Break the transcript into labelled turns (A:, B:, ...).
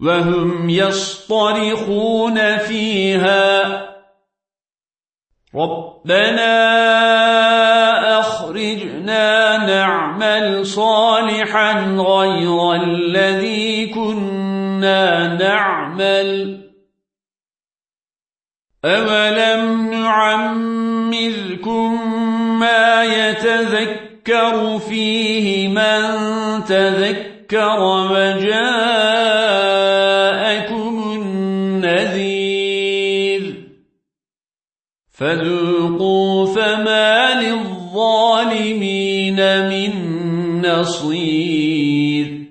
A: وهم يصطرخون فيها. ربنا أخرجنا نعمل صالحا غير الذي كنا نعمل. أولم نعمذكم ما يتذكر فيه من تذكر وجاءكم فذوقوا فما للظالمين من نصير.